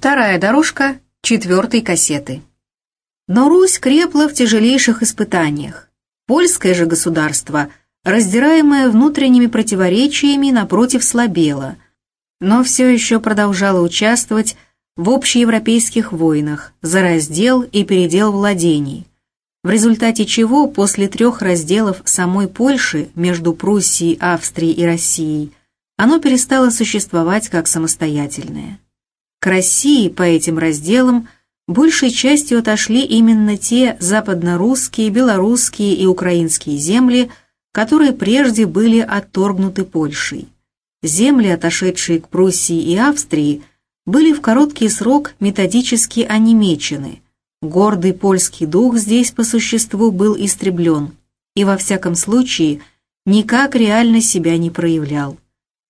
Вторая дорожка четвертой кассеты. Но Русь крепла в тяжелейших испытаниях. Польское же государство, раздираемое внутренними противоречиями, напротив слабело, но все еще продолжало участвовать в общеевропейских войнах за раздел и передел владений, в результате чего после трех разделов самой Польши между Пруссией, Австрией и Россией оно перестало существовать как самостоятельное. К России по этим разделам большей частью отошли именно те западнорусские, белорусские и украинские земли, которые прежде были отторгнуты Польшей. Земли, отошедшие к Пруссии и Австрии, были в короткий срок методически онемечены – Гордый польский дух здесь по существу был истреблен и во всяком случае никак реально себя не проявлял.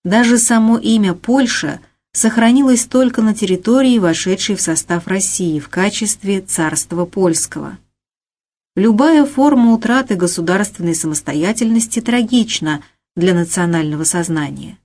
Даже само имя Польша сохранилось только на территории, вошедшей в состав России в качестве царства польского. Любая форма утраты государственной самостоятельности трагична для национального сознания.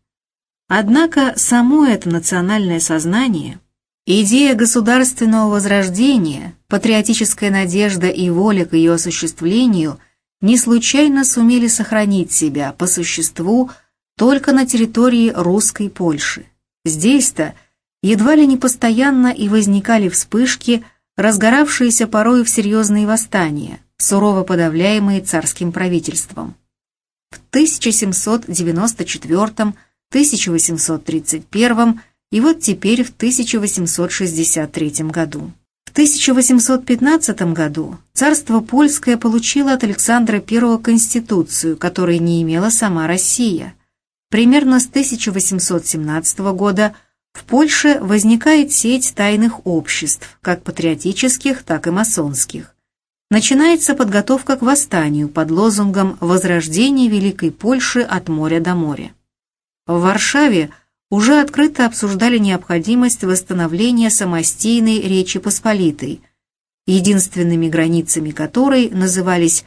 Однако само это национальное сознание – Идея государственного возрождения, патриотическая надежда и воля к ее осуществлению не случайно сумели сохранить себя по существу только на территории русской Польши. Здесь-то едва ли не постоянно и возникали вспышки, разгоравшиеся порой в серьезные восстания, сурово подавляемые царским правительством. В 1794-1831 и вот теперь в 1863 году. В 1815 году царство польское получило от Александра I конституцию, которой не имела сама Россия. Примерно с 1817 года в Польше возникает сеть тайных обществ, как патриотических, так и масонских. Начинается подготовка к восстанию под лозунгом «Возрождение Великой Польши от моря до моря». В Варшаве – уже открыто обсуждали необходимость восстановления самостийной Речи Посполитой, единственными границами которой назывались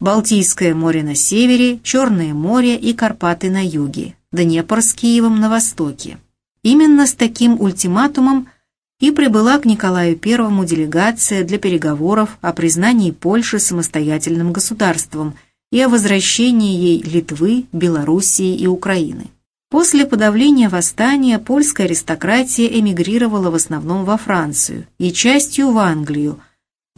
Балтийское море на севере, Черное море и Карпаты на юге, Днепр с Киевом на востоке. Именно с таким ультиматумом и прибыла к Николаю I делегация для переговоров о признании Польши самостоятельным государством и о возвращении ей Литвы, Белоруссии и Украины. После подавления восстания польская аристократия эмигрировала в основном во Францию и частью в Англию,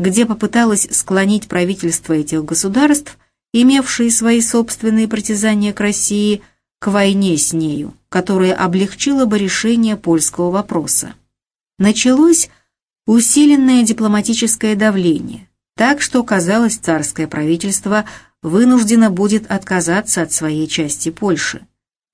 где попыталась склонить правительство этих государств, имевшие свои собственные притязания к России, к войне с нею, которая облегчила бы решение польского вопроса. Началось усиленное дипломатическое давление, так что, казалось, царское правительство вынуждено будет отказаться от своей части Польши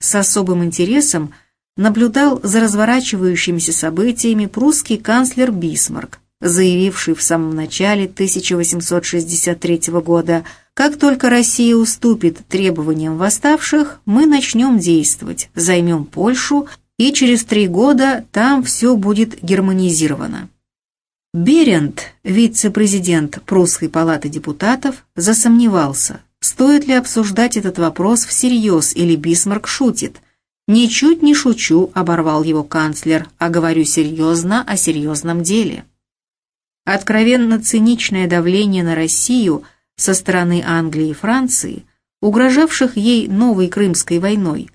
с особым интересом наблюдал за разворачивающимися событиями прусский канцлер Бисмарк, заявивший в самом начале 1863 года «Как только Россия уступит требованиям восставших, мы начнем действовать, займем Польшу, и через три года там все будет германизировано». Берент, вице-президент Прусской палаты депутатов, засомневался, Стоит ли обсуждать этот вопрос всерьез или Бисмарк шутит? «Ничуть не шучу», — оборвал его канцлер, «а говорю серьезно о серьезном деле». Откровенно циничное давление на Россию со стороны Англии и Франции, угрожавших ей новой Крымской войной,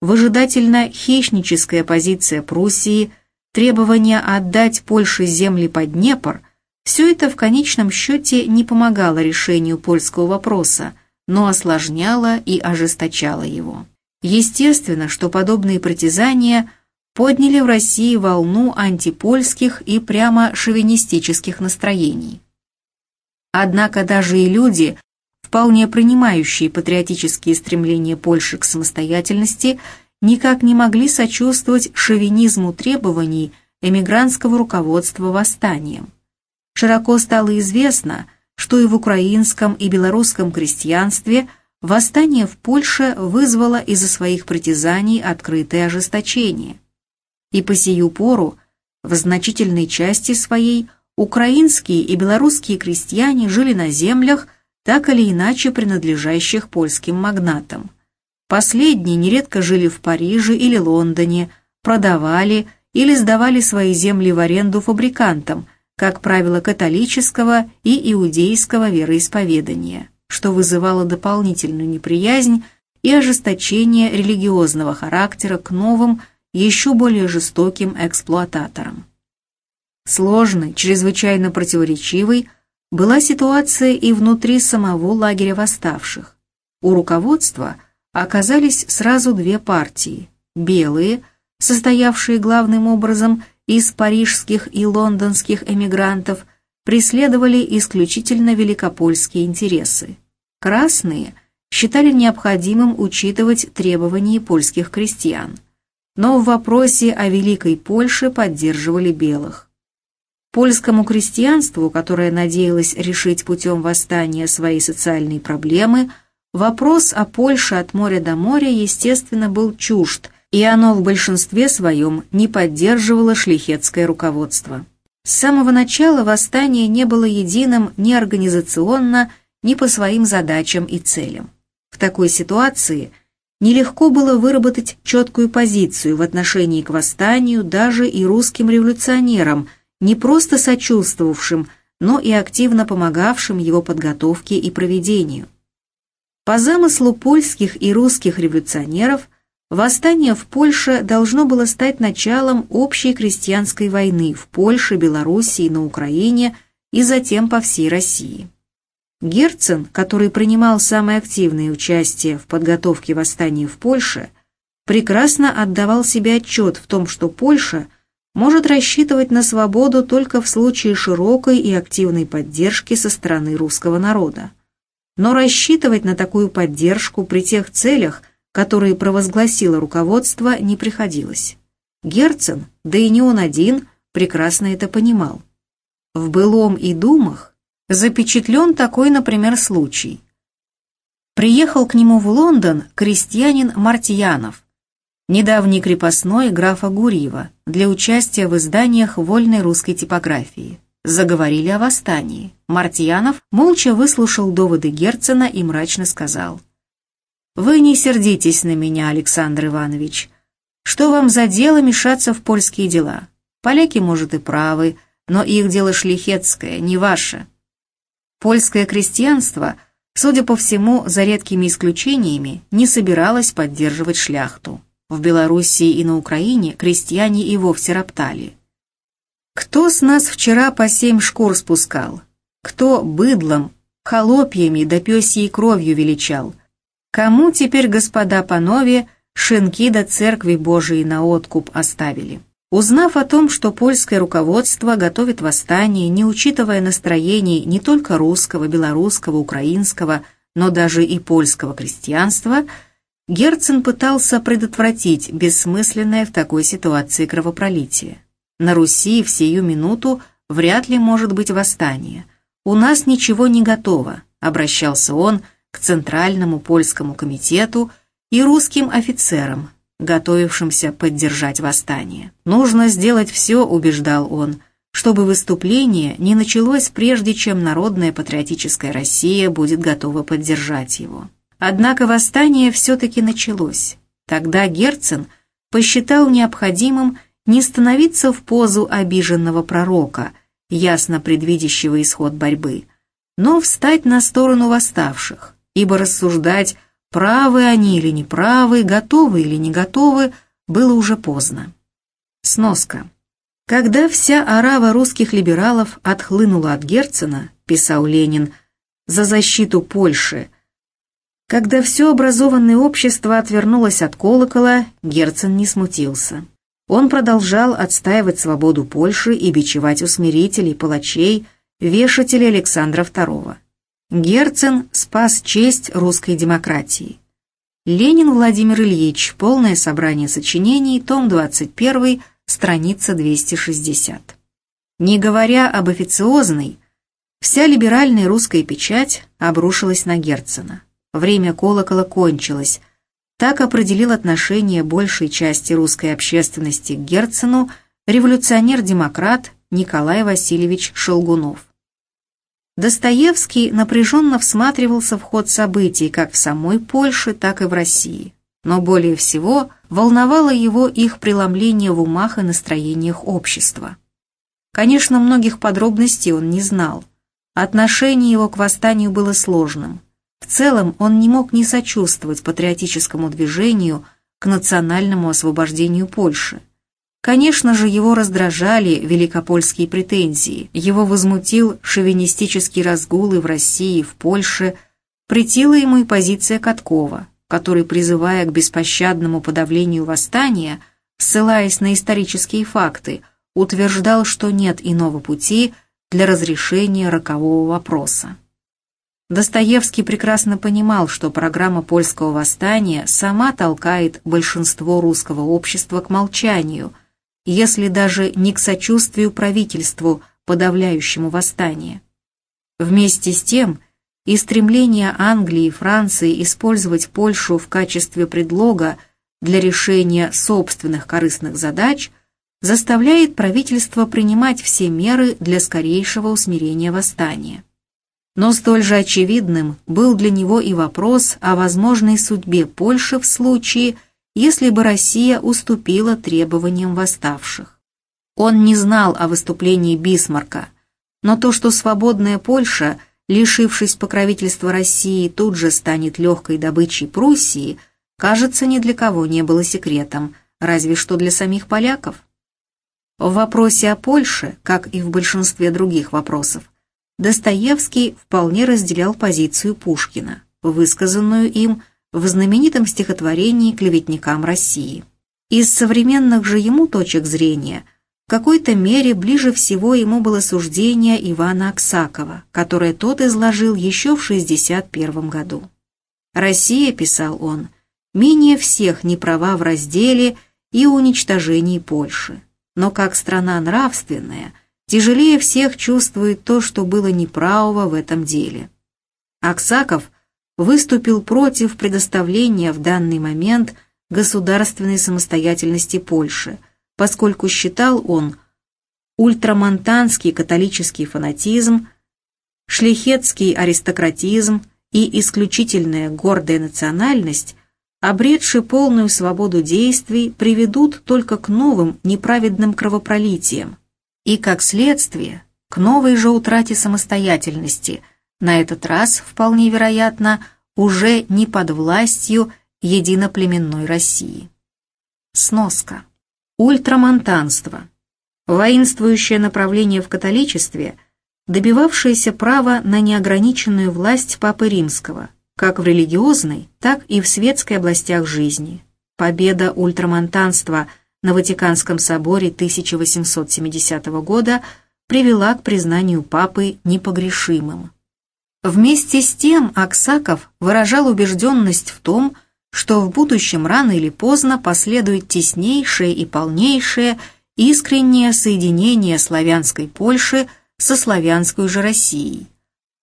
выжидательно хищническая позиция Пруссии, требование отдать Польше земли под Днепр – все это в конечном счете не помогало решению польского вопроса, но осложняло и ожесточало его. Естественно, что подобные притязания подняли в России волну антипольских и прямо шовинистических настроений. Однако даже и люди, вполне принимающие патриотические стремления Польши к самостоятельности, никак не могли сочувствовать шовинизму требований эмигрантского руководства восстанием. Широко стало известно, что и в украинском и белорусском крестьянстве восстание в Польше вызвало из-за своих притязаний открытое ожесточение. И по сию пору, в значительной части своей, украинские и белорусские крестьяне жили на землях, так или иначе принадлежащих польским магнатам. Последние нередко жили в Париже или Лондоне, продавали или сдавали свои земли в аренду фабрикантам, как правило, католического и иудейского вероисповедания, что вызывало дополнительную неприязнь и ожесточение религиозного характера к новым, еще более жестоким эксплуататорам. Сложной, чрезвычайно противоречивой была ситуация и внутри самого лагеря восставших. У руководства оказались сразу две партии – белые, состоявшие главным образом из парижских и лондонских эмигрантов, преследовали исключительно великопольские интересы. Красные считали необходимым учитывать требования польских крестьян, но в вопросе о Великой Польше поддерживали белых. Польскому крестьянству, которое надеялось решить путем восстания свои социальные проблемы, вопрос о Польше от моря до моря, естественно, был чужд, и оно в большинстве своем не поддерживало шлихетское руководство. С самого начала восстание не было единым ни организационно, ни по своим задачам и целям. В такой ситуации нелегко было выработать четкую позицию в отношении к восстанию даже и русским революционерам – не просто сочувствовавшим, но и активно помогавшим его подготовке и проведению. По замыслу польских и русских революционеров, восстание в Польше должно было стать началом общей крестьянской войны в Польше, Белоруссии, на Украине и затем по всей России. Герцен, который принимал самое активное участие в подготовке восстания в Польше, прекрасно отдавал себе отчет в том, что Польша может рассчитывать на свободу только в случае широкой и активной поддержки со стороны русского народа. Но рассчитывать на такую поддержку при тех целях, которые провозгласило руководство, не приходилось. Герцен, да и не он один, прекрасно это понимал. В «Былом и думах» запечатлен такой, например, случай. Приехал к нему в Лондон крестьянин Мартьянов, недавний крепостной графа Гурьева, для участия в изданиях вольной русской типографии. Заговорили о восстании. Мартьянов молча выслушал доводы Герцена и мрачно сказал. «Вы не сердитесь на меня, Александр Иванович. Что вам за дело мешаться в польские дела? Поляки, может, и правы, но их дело шлихетское, не ваше. Польское крестьянство, судя по всему, за редкими исключениями, не собиралось поддерживать шляхту. В Белоруссии и на Украине крестьяне и вовсе роптали. Кто с нас вчера по семь шкур спускал? Кто быдлом, холопьями да пёсьей кровью величал? Кому теперь, господа панове, шинки до церкви Божией на откуп оставили? Узнав о том, что польское руководство готовит восстание, не учитывая настроений не только русского, белорусского, украинского, но даже и польского крестьянства – Герцен пытался предотвратить бессмысленное в такой ситуации кровопролитие. На Руси в сию минуту вряд ли может быть восстание. У нас ничего не готово, обращался он к Центральному польскому комитету и русским офицерам, готовившимся поддержать восстание. Нужно сделать все, убеждал он, чтобы выступление не началось прежде, чем народная патриотическая Россия будет готова поддержать его. Однако восстание все-таки началось. Тогда Герцен посчитал необходимым не становиться в позу обиженного пророка, ясно предвидящего исход борьбы, но встать на сторону восставших, ибо рассуждать, правы они или неправы, готовы или не готовы, было уже поздно. Сноска. Когда вся орава русских либералов отхлынула от Герцена, писал Ленин, за защиту Польши, когда все образованное общество отвернулось от колокола, Герцен не смутился. Он продолжал отстаивать свободу Польши и бичевать усмирителей, палачей, вешателей Александра II. Герцен спас честь русской демократии. Ленин Владимир Ильич, полное собрание сочинений, том 21, страница 260. Не говоря об официозной, вся либеральная русская печать обрушилась на Герцена. Время колокола кончилось. Так определил отношение большей части русской общественности к Герцену революционер-демократ Николай Васильевич Шелгунов. Достоевский напряженно всматривался в ход событий как в самой Польше, так и в России. Но более всего волновало его их преломление в умах и настроениях общества. Конечно, многих подробностей он не знал. Отношение его к восстанию было сложным. В целом он не мог не сочувствовать патриотическому движению к национальному освобождению Польши. Конечно же, его раздражали великопольские претензии, его возмутил шовинистические разгулы в России, в Польше, претила ему и позиция Каткова, который, призывая к беспощадному подавлению восстания, ссылаясь на исторические факты, утверждал, что нет иного пути для разрешения рокового вопроса. Достоевский прекрасно понимал, что программа польского восстания сама толкает большинство русского общества к молчанию, если даже не к сочувствию правительству, подавляющему восстание. Вместе с тем, и стремление Англии и Франции использовать Польшу в качестве предлога для решения собственных корыстных задач заставляет правительство принимать все меры для скорейшего усмирения восстания. Но столь же очевидным был для него и вопрос о возможной судьбе Польши в случае, если бы Россия уступила требованиям восставших. Он не знал о выступлении Бисмарка, но то, что свободная Польша, лишившись покровительства России, тут же станет легкой добычей Пруссии, кажется, ни для кого не было секретом, разве что для самих поляков. В вопросе о Польше, как и в большинстве других вопросов, Достоевский вполне разделял позицию Пушкина, высказанную им в знаменитом стихотворении «Клеветникам России». Из современных же ему точек зрения в какой-то мере ближе всего ему было суждение Ивана Аксакова, которое тот изложил еще в 61 году. «Россия», — писал он, — «менее всех не права в разделе и уничтожении Польши, но как страна нравственная — тяжелее всех чувствует то, что было неправого в этом деле. Аксаков выступил против предоставления в данный момент государственной самостоятельности Польши, поскольку считал он ультрамонтанский католический фанатизм, шлихетский аристократизм и исключительная гордая национальность, обретшие полную свободу действий, приведут только к новым неправедным кровопролитиям, и, как следствие, к новой же утрате самостоятельности, на этот раз, вполне вероятно, уже не под властью единоплеменной России. Сноска. Ультрамонтанство. Воинствующее направление в католичестве, добивавшееся права на неограниченную власть Папы Римского, как в религиозной, так и в светской областях жизни. Победа ультрамонтанства – на Ватиканском соборе 1870 года привела к признанию папы непогрешимым. Вместе с тем Аксаков выражал убежденность в том, что в будущем рано или поздно последует теснейшее и полнейшее искреннее соединение славянской Польши со славянской же Россией,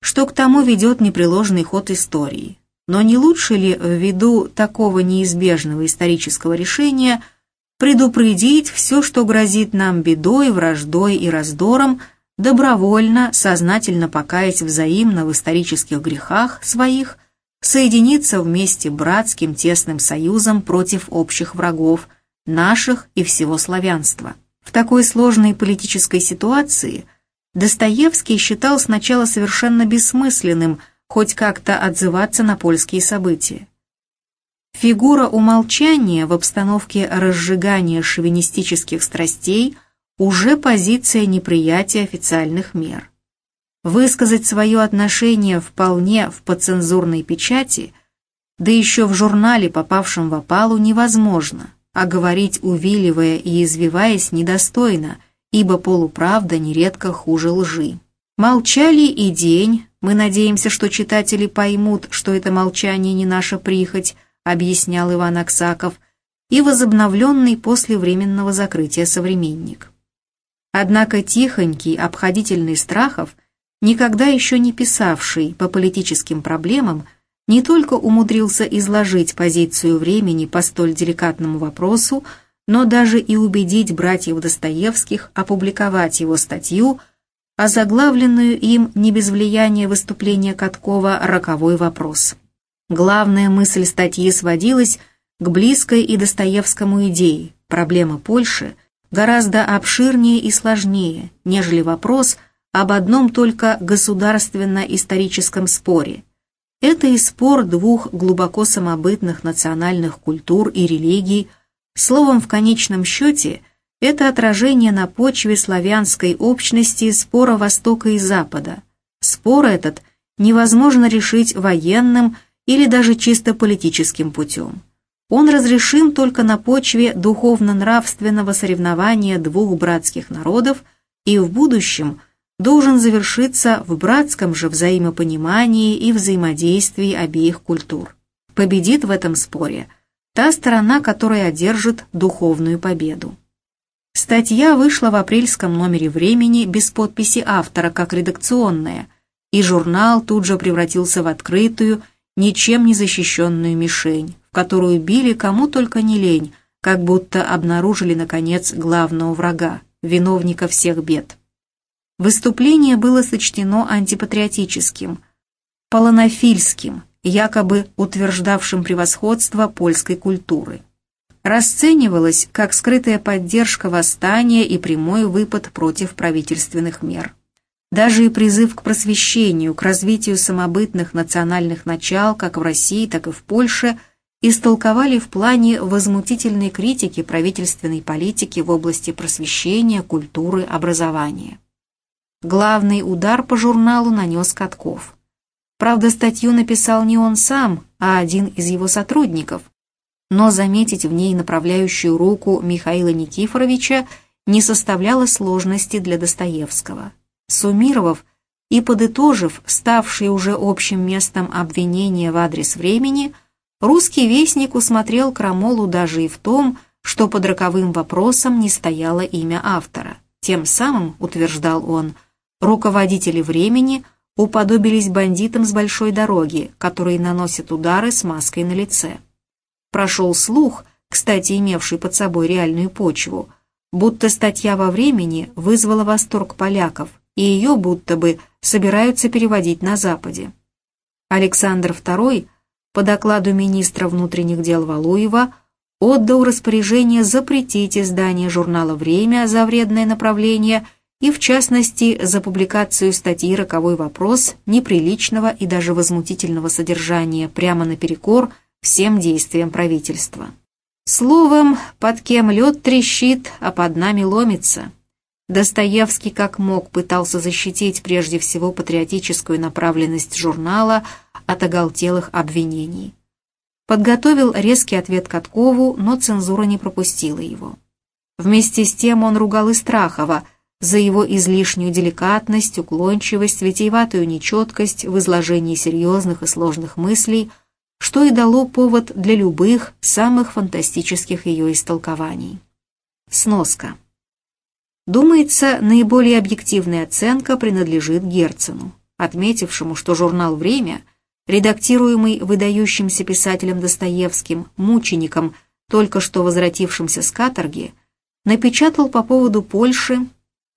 что к тому ведет непреложный ход истории. Но не лучше ли ввиду такого неизбежного исторического решения – предупредить все, что грозит нам бедой, враждой и раздором, добровольно, сознательно покаясь взаимно в исторических грехах своих, соединиться вместе братским тесным союзом против общих врагов, наших и всего славянства. В такой сложной политической ситуации Достоевский считал сначала совершенно бессмысленным хоть как-то отзываться на польские события. Фигура умолчания в обстановке разжигания шовинистических страстей уже позиция неприятия официальных мер. Высказать свое отношение вполне в подцензурной печати, да еще в журнале, попавшем в опалу, невозможно, а говорить увиливая и извиваясь недостойно, ибо полуправда нередко хуже лжи. Молчали и день, мы надеемся, что читатели поймут, что это молчание не наша прихоть, объяснял Иван Аксаков, и возобновленный после временного закрытия современник. Однако тихонький, обходительный Страхов, никогда еще не писавший по политическим проблемам, не только умудрился изложить позицию времени по столь деликатному вопросу, но даже и убедить братьев Достоевских опубликовать его статью, озаглавленную им не без влияния выступления Каткова «Роковой вопрос». Главная мысль статьи сводилась к близкой и Достоевскому идее проблема Польши гораздо обширнее и сложнее, нежели вопрос об одном только государственно-историческом споре. Это и спор двух глубоко самобытных национальных культур и религий, словом, в конечном счете, это отражение на почве славянской общности спора Востока и Запада. Спор этот невозможно решить военным или даже чисто политическим путем. Он разрешим только на почве духовно-нравственного соревнования двух братских народов и в будущем должен завершиться в братском же взаимопонимании и взаимодействии обеих культур. Победит в этом споре та сторона, которая одержит духовную победу. Статья вышла в апрельском номере «Времени» без подписи автора, как редакционная, и журнал тут же превратился в открытую, ничем не защищенную мишень, которую били кому только не лень, как будто обнаружили, наконец, главного врага, виновника всех бед. Выступление было сочтено антипатриотическим, полонофильским, якобы утверждавшим превосходство польской культуры. Расценивалось как скрытая поддержка восстания и прямой выпад против правительственных мер. Даже и призыв к просвещению, к развитию самобытных национальных начал как в России, так и в Польше – истолковали в плане возмутительной критики правительственной политики в области просвещения, культуры, образования. Главный удар по журналу нанес Катков. Правда, статью написал не он сам, а один из его сотрудников, но заметить в ней направляющую руку Михаила Никифоровича не составляло сложности для Достоевского. Суммировав и подытожив ставшие уже общим местом обвинения в адрес времени – Русский вестник усмотрел крамолу даже и в том, что под роковым вопросом не стояло имя автора. Тем самым, утверждал он, руководители времени уподобились бандитам с большой дороги, которые наносят удары с маской на лице. Прошел слух, кстати, имевший под собой реальную почву, будто статья во времени вызвала восторг поляков, и ее будто бы собираются переводить на Западе. Александр II – по докладу министра внутренних дел Валуева отдал распоряжение запретить издание журнала «Время» за вредное направление и, в частности, за публикацию статьи «Роковой вопрос» неприличного и даже возмутительного содержания прямо наперекор всем действиям правительства. Словом, под кем лед трещит, а под нами ломится. Достоевский как мог пытался защитить прежде всего патриотическую направленность журнала от оголтелых обвинений. Подготовил резкий ответ Каткову, но цензура не пропустила его. Вместе с тем он ругал и Страхова за его излишнюю деликатность, уклончивость, витиеватую нечеткость в изложении серьезных и сложных мыслей, что и дало повод для любых самых фантастических ее истолкований. Сноска. Думается, наиболее объективная оценка принадлежит Герцену, отметившему, что журнал «Время», редактируемый выдающимся писателем Достоевским, мучеником, только что возвратившимся с каторги, напечатал по поводу Польши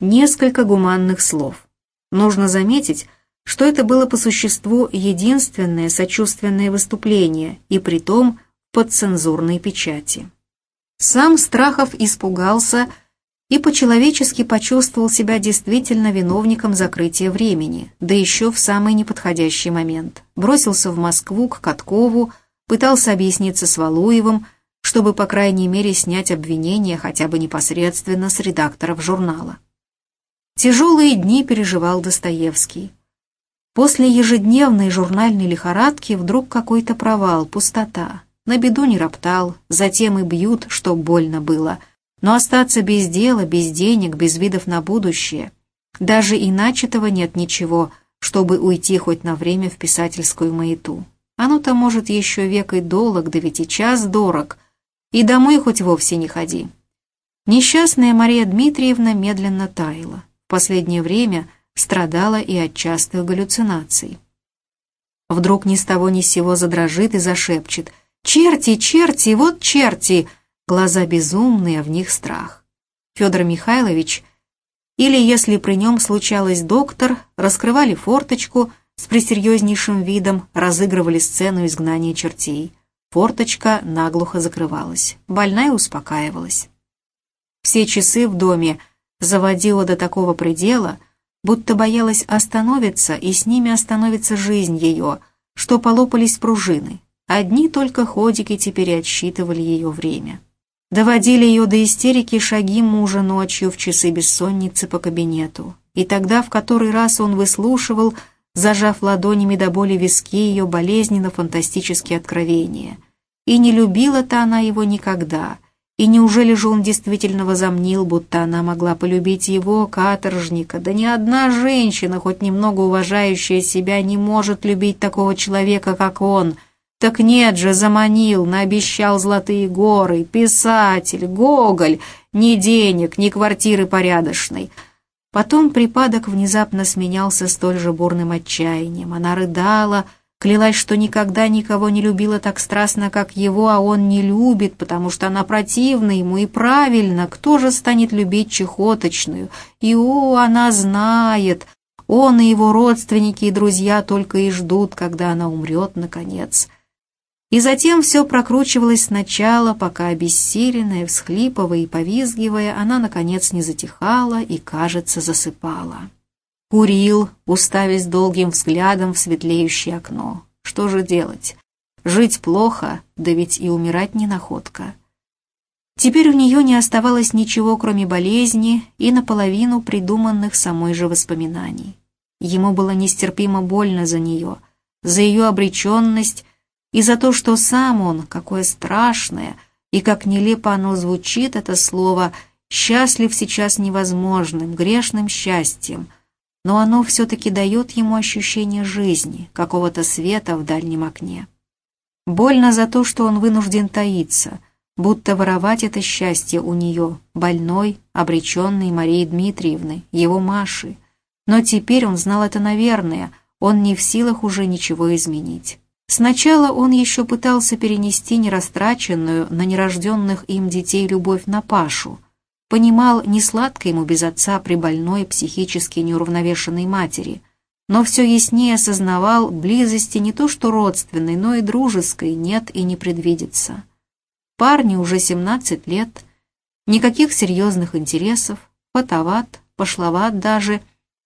несколько гуманных слов. Нужно заметить, что это было по существу единственное сочувственное выступление, и притом под цензурной печати. Сам Страхов испугался, и по-человечески почувствовал себя действительно виновником закрытия времени, да еще в самый неподходящий момент. Бросился в Москву к Каткову, пытался объясниться с Валуевым, чтобы, по крайней мере, снять обвинения хотя бы непосредственно с редакторов журнала. Тяжелые дни переживал Достоевский. После ежедневной журнальной лихорадки вдруг какой-то провал, пустота. На беду не роптал, затем и бьют, чтоб больно было — но остаться без дела, без денег, без видов на будущее, даже иначе того нет ничего, чтобы уйти хоть на время в писательскую маяту. Оно-то, может, еще век и долг, да ведь и час дорог, и домой хоть вовсе не ходи. Несчастная Мария Дмитриевна медленно таяла. В последнее время страдала и от частых галлюцинаций. Вдруг ни с того ни с сего задрожит и зашепчет «Черти, черти, вот черти!» Глаза безумные, а в них страх. Федор Михайлович, или если при нем случалось доктор, раскрывали форточку, с пресерьезнейшим видом разыгрывали сцену изгнания чертей. Форточка наглухо закрывалась, больная успокаивалась. Все часы в доме заводила до такого предела, будто боялась остановиться, и с ними остановится жизнь ее, что полопались пружины. Одни только ходики теперь отсчитывали ее время. Доводили ее до истерики шаги мужа ночью в часы бессонницы по кабинету. И тогда в который раз он выслушивал, зажав ладонями до боли виски ее болезненно-фантастические откровения. И не любила-то она его никогда. И неужели же он действительно возомнил, будто она могла полюбить его, каторжника? Да ни одна женщина, хоть немного уважающая себя, не может любить такого человека, как он. Так нет же, заманил, наобещал золотые горы, писатель, Гоголь, ни денег, ни квартиры порядочной. Потом припадок внезапно сменялся столь же бурным отчаянием. Она рыдала, клялась, что никогда никого не любила так страстно, как его, а он не любит, потому что она противна ему и правильно. Кто же станет любить чехоточную? И, о, она знает. Он и его родственники и друзья только и ждут, когда она умрет, наконец. И затем все прокручивалось сначала, пока обессиленная, всхлипывая и повизгивая, она, наконец, не затихала и, кажется, засыпала. Курил, уставясь долгим взглядом в светлеющее окно. Что же делать? Жить плохо, да ведь и умирать не находка. Теперь у нее не оставалось ничего, кроме болезни и наполовину придуманных самой же воспоминаний. Ему было нестерпимо больно за нее, за ее обреченность, и за то, что сам он, какое страшное, и как нелепо оно звучит, это слово, счастлив сейчас невозможным, грешным счастьем, но оно все-таки дает ему ощущение жизни, какого-то света в дальнем окне. Больно за то, что он вынужден таиться, будто воровать это счастье у нее, больной, обреченной Марии Дмитриевны, его Маши. Но теперь он знал это наверное, он не в силах уже ничего изменить. Сначала он еще пытался перенести нерастраченную на нерожденных им детей любовь на Пашу. Понимал, не сладко ему без отца при больной психически неуравновешенной матери, но все яснее осознавал, близости не то что родственной, но и дружеской нет и не предвидится. Парню уже 17 лет, никаких серьезных интересов, фотоват, пошловат даже,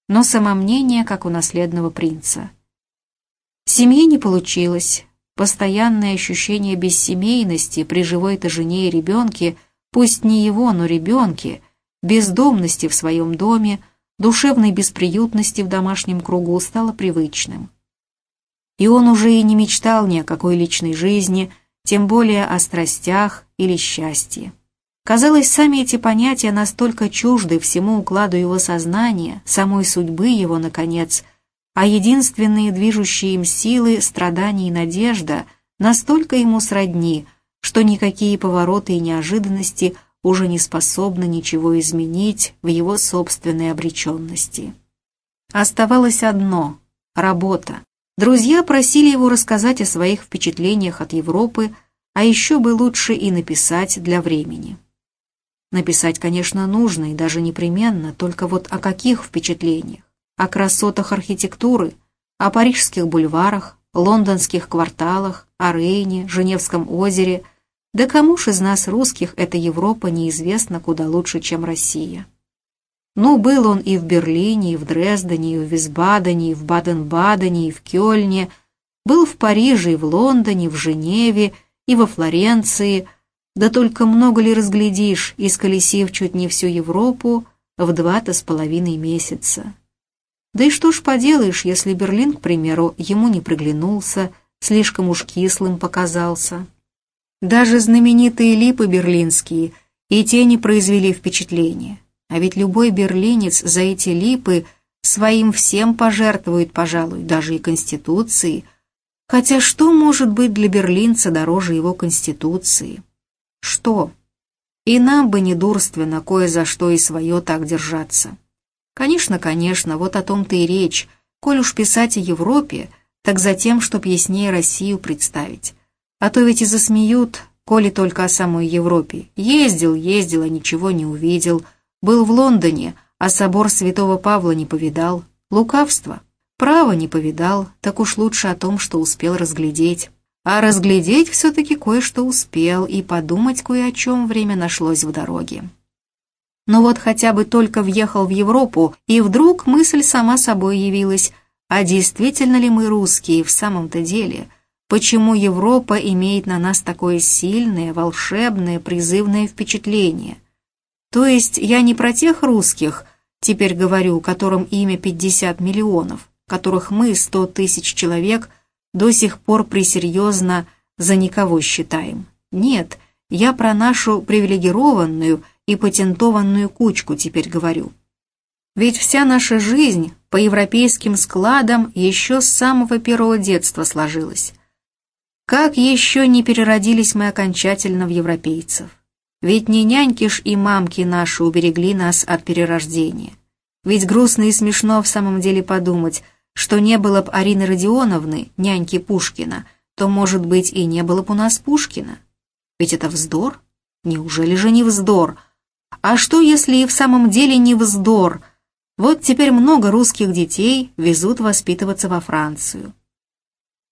но самомнение, как у наследного принца – Семьи не получилось. Постоянное ощущение бессемейности при живой-то жене и ребенке, пусть не его, но ребенке, бездомности в своем доме, душевной бесприютности в домашнем кругу стало привычным. И он уже и не мечтал ни о какой личной жизни, тем более о страстях или счастье. Казалось, сами эти понятия настолько чужды всему укладу его сознания, самой судьбы его, наконец, а единственные движущие им силы, страдания и надежда настолько ему сродни, что никакие повороты и неожиданности уже не способны ничего изменить в его собственной обреченности. Оставалось одно — работа. Друзья просили его рассказать о своих впечатлениях от Европы, а еще бы лучше и написать для времени. Написать, конечно, нужно и даже непременно, только вот о каких впечатлениях? О красотах архитектуры, о парижских бульварах, лондонских кварталах, о Рейне, Женевском озере. Да кому ж из нас, русских, эта Европа неизвестна куда лучше, чем Россия? Ну, был он и в Берлине, и в Дрездене, и в Висбадене, и в Баден-Бадене, и в Кёльне, был в Париже, и в Лондоне, в Женеве, и во Флоренции, да только много ли разглядишь, исколесив чуть не всю Европу в два-то с половиной месяца. Да и что ж поделаешь, если Берлин, к примеру, ему не приглянулся, слишком уж кислым показался. Даже знаменитые липы берлинские и те не произвели впечатления. А ведь любой берлинец за эти липы своим всем пожертвует, пожалуй, даже и Конституции. Хотя что может быть для берлинца дороже его Конституции? Что? И нам бы недурственно кое за что и свое так держаться. Конечно, конечно, вот о том-то и речь. Коль уж писать о Европе, так за тем, чтоб яснее Россию представить. А то ведь и засмеют, коли только о самой Европе. Ездил, ездил, а ничего не увидел. Был в Лондоне, а собор святого Павла не повидал. Лукавство. Право не повидал, так уж лучше о том, что успел разглядеть. а разглядеть все-таки кое-что успел и подумать кое о чем время нашлось в дороге. Но вот хотя бы только въехал в Европу, и вдруг мысль сама собой явилась, а действительно ли мы русские в самом-то деле? Почему Европа имеет на нас такое сильное, волшебное, призывное впечатление? То есть я не про тех русских, теперь говорю, которым имя 50 миллионов, которых мы, 100 тысяч человек, до сих пор присерьезно за никого считаем. Нет, я про нашу привилегированную и патентованную кучку теперь говорю. Ведь вся наша жизнь по европейским складам еще с самого первого детства сложилась. Как еще не переродились мы окончательно в европейцев? Ведь не няньки ж и мамки наши уберегли нас от перерождения. Ведь грустно и смешно в самом деле подумать, что не было б Арины Родионовны, няньки Пушкина, то, может быть, и не было бы у нас Пушкина. Ведь это вздор? Неужели же не вздор? А что, если и в самом деле не вздор? Вот теперь много русских детей везут воспитываться во Францию.